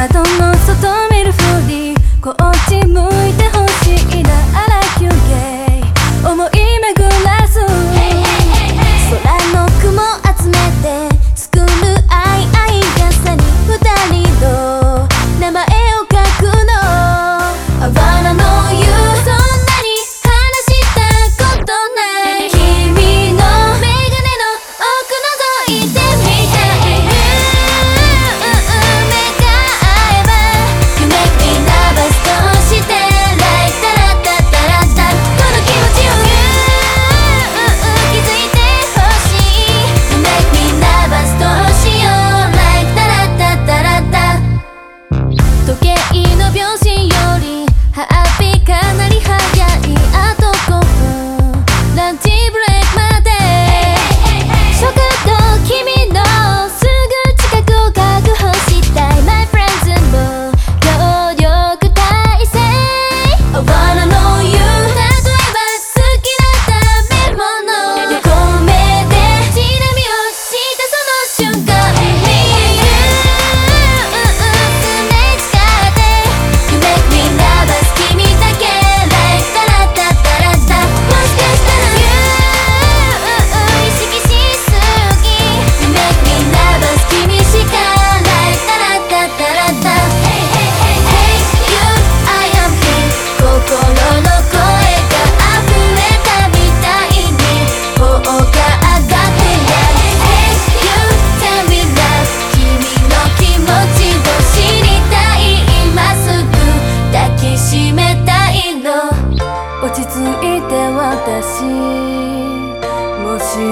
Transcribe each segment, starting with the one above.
窓の外見るふりこち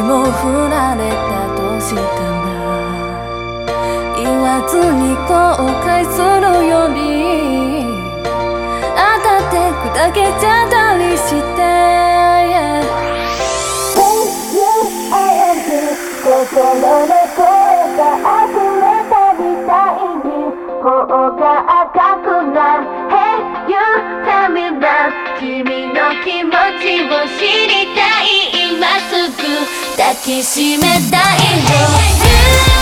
も振られたとしたら言わずに後悔するより当たって砕けちゃったりして。心の声が溢れたみたいに頬が赤くなる。Hey you tell me that 君の気持ちを知りたい。今すぐ抱きしめたいよ